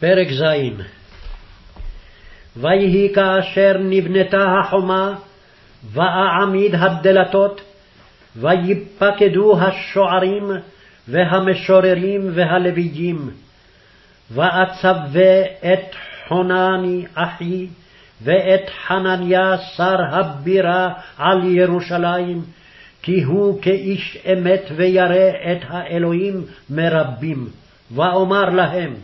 פרק ז. ויהי כאשר נבנתה החומה, ואעמיד הדלתות, ויפקדו השוערים, והמשוררים, והלוויים. ואצווה את חונני אחי, ואת חנניה שר הבירה על ירושלים, כי הוא כאיש אמת וירא את האלוהים מרבים. ואומר להם,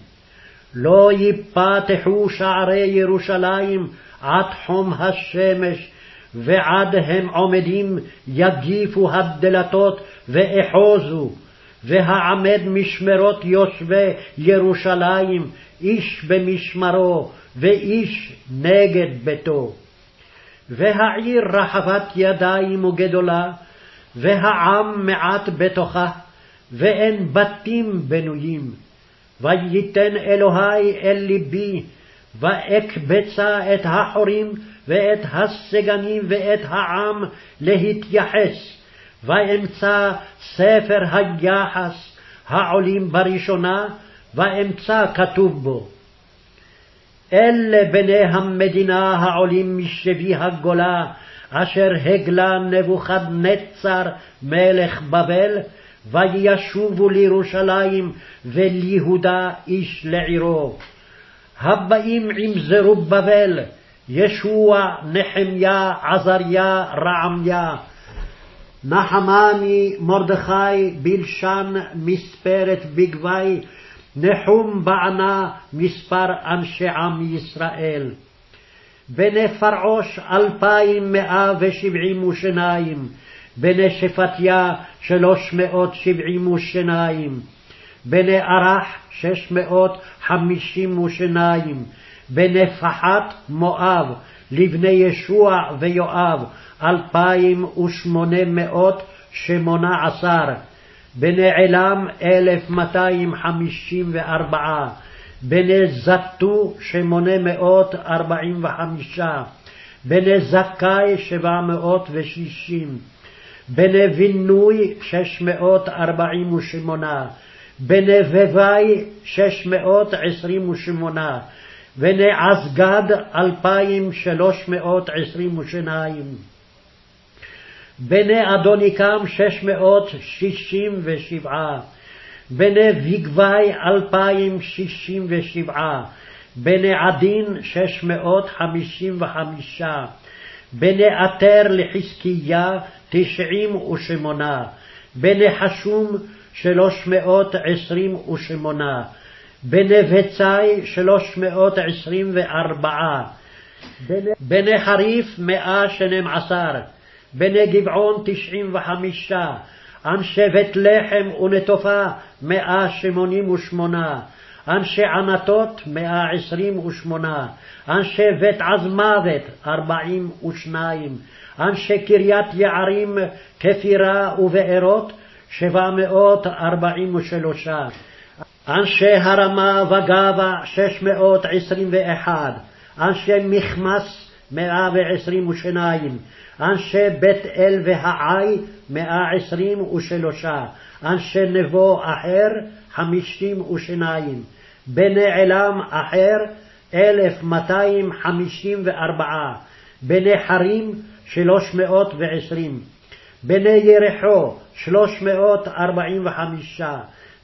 לא יפתחו שערי ירושלים עד חום השמש, ועד הם עומדים יגיפו הדלתות ואחוזו, והעמד משמרות יושבי ירושלים, איש במשמרו, ואיש נגד ביתו. והעיר רחבת ידיים וגדולה, והעם מעט בתוכה, ואין בתים בנויים. וייתן אלוהי אל ליבי, ואקבצה את החורים ואת הסגנים ואת העם להתייחס, ואמצא ספר היחס העולים בראשונה, ואמצא כתוב בו. אלה בני המדינה העולים משבי הגולה, אשר הגלה נבוכדנצר מלך בבל, וישובו לירושלים וליהודה איש לעירו. הבאים עם זרובבל, ישוע, נחמיה, עזריה, רעמיה. נחמני, מרדכי, בלשן, מספרת בגבי, נחום בענה, מספר אנשי עם ישראל. בני פרעוש אלפיים מאה ושבעים ושניים, בני שפטיה שלוש מאות שבעים ושניים, בני ערך שש מאות חמישים ושניים, בני פחת מואב, לבני ישוע ויואב, אלפיים ושמונה מאות שמונה עשר, בני עילם אלף מאתיים חמישים וארבעה, בני זתו שמונה מאות ארבעים וחמישה, בני זכאי שבע מאות ושישים, בני בינוי שש מאות ארבעים ושמונה, בני בבי שש מאות עשרים ושמונה, בני אדוניקם שש מאות שישים ושבעה, בני בגבי אלפיים שישים ושבעה, בני עדין שש מאות חמישים וחמישה, בני עטר לחזקיה תשעים ושמונה, בני חשום שלוש מאות עשרים ושמונה, בני בצי שלוש מאות עשרים וארבעה, בני חריף מאה שנים עשר, בני גבעון תשעים וחמישה, אנשי בית לחם ונטופה מאה שמונים ושמונה, אנשי ענתות 128, אנשי בית עזמוות 42, אנשי קריית יערים, כפירה ובארות 743, אנשי הרמה וגבה 621, אנשי מכמס 122, אנשי בית אל והעי 123, אנשי נבו אחר 52, בנעלם אחר 1,254, בנחרים 320, בני ירחו 345,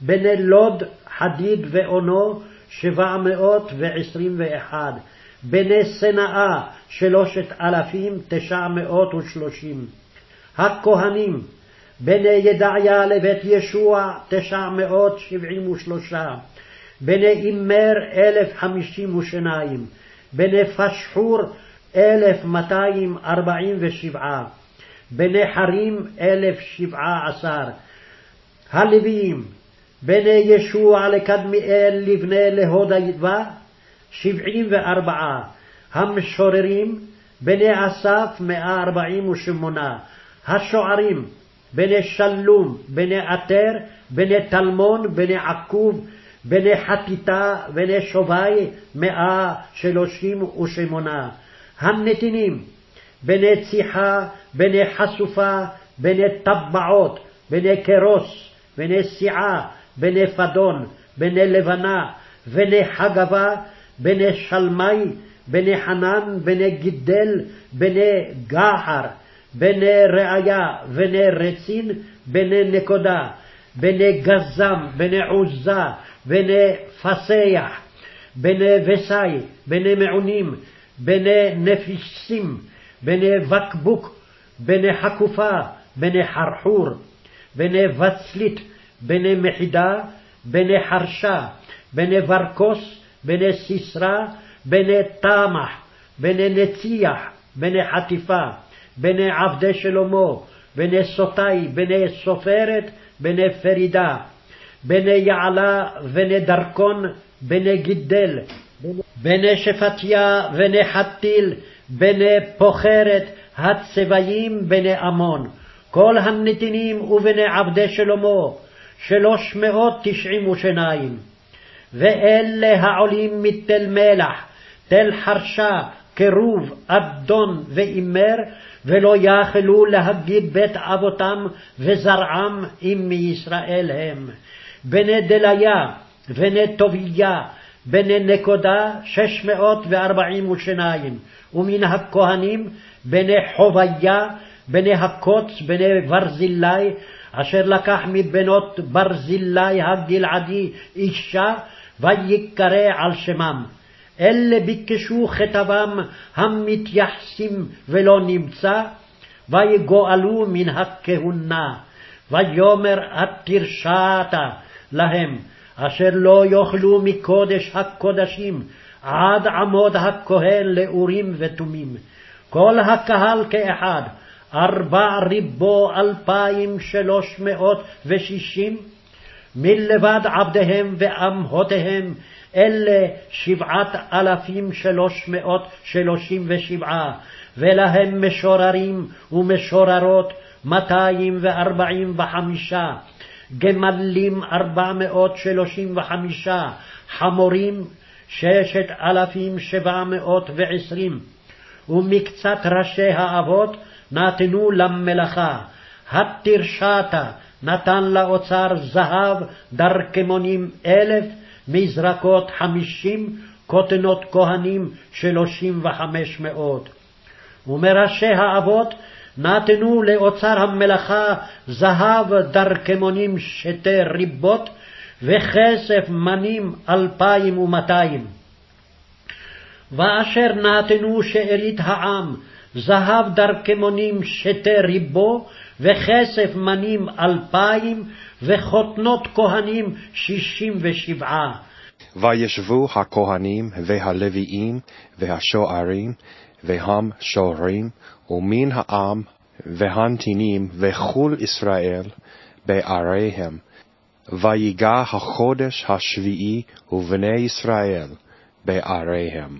בני לוד, חדיד ואונו 721, בני שנאה 3,930, הכהנים בני ידעיה לבית ישוע 973, בני אימר אלף חמישים ושניים, בני פשחור אלף מאתיים ארבעים ושבעה, בני חרים אלף שבעה עשר, הלוויים, בני ישוע לקדמיאל לבני להוד להודייבה, שבעים וארבעה, המשוררים, בני אסף מאה ארבעים ושמונה, השוערים, בני שלום, בני עטר, בני טלמון, בני עקוב, בני חטיטה, בני שובי, מאה שלושים ושמונה, הנתינים, בני ציחה, בני חשופה, בני טבעות, בני כרוס, בני סיעה, בני פדון, בני לבנה, בני חגבה, בני שלמי, בני חנן, בני גידל, בני גחר, בני ראיה, בני רצין, בני נקודה, בני גזם, בני עוזה, בני פסח, בני וסי, בני מעונים, בני נפיסים, בני בקבוק, בני חקופה, בני חרחור, בני וצלית, בני מחידה, בני חרשה, בני ורקוס, בני סיסרא, בני תמח, בני נציח, בני חטיפה, בני עבדי שלמה, בני סוטי, בני סופרת, בני פרידה, בני יעלה, בני דרכון, בני גידל, בני שפטיה, בני חתיל, בני פוחרת, הצבעים, בני עמון, כל הנתינים ובני עבדי שלמה, שלוש מאות תשעים ושניים. ואלה העולים מתל מלח, תל חרשה, קירוב, אדון ואימר, ולא יכלו להגיד בית אבותם וזרעם אם מישראל הם. בני דליה, בני טוביה, בני נקודה, שש מאות וארבעים ושניים, ומן הכהנים, בני חוביה, בני הקוץ, בני ברזילי, אשר לקח מבנות ברזילי הגלעדי אישה, ויקרא על שמם. אלה ביקשו כתבם המתייחסים ולא נמצא, ויגואלו מן הכהונה. ויאמר התרשעת להם, אשר לא יאכלו מקודש הקודשים, עד עמוד הכהן לאורים ותומים. כל הקהל כאחד, ארבע ריבו אלפיים שלוש מאות ושישים, מלבד עבדיהם ואמהותיהם, אלה שבעת אלפים שלוש מאות שלושים ושבעה, ולהם משוררים ומשוררות מאתיים וארבעים וחמישה, גמלים ארבע מאות שלושים וחמישה, חמורים ששת אלפים שבע מאות ועשרים, ומקצת ראשי האבות נתנו למלאכה, התרשתה נתן לאוצר זהב דרכמונים אלף, מזרקות חמישים, קוטנות כהנים שלושים וחמש מאות. ומראשי האבות נתנו לאוצר המלאכה זהב דרכמונים שתי ריבות, וכסף מנים אלפיים ומאתיים. ואשר נתנו שארית העם, זהב דרכמונים שתי ריבו, וכסף מנים אלפיים, וחותנות כהנים שישים ושבעה. וישבו הכהנים והלוויים והשוערים והם שורים ומן העם והנתינים וכל ישראל בעריהם. ויגע החודש השביעי ובני ישראל בעריהם.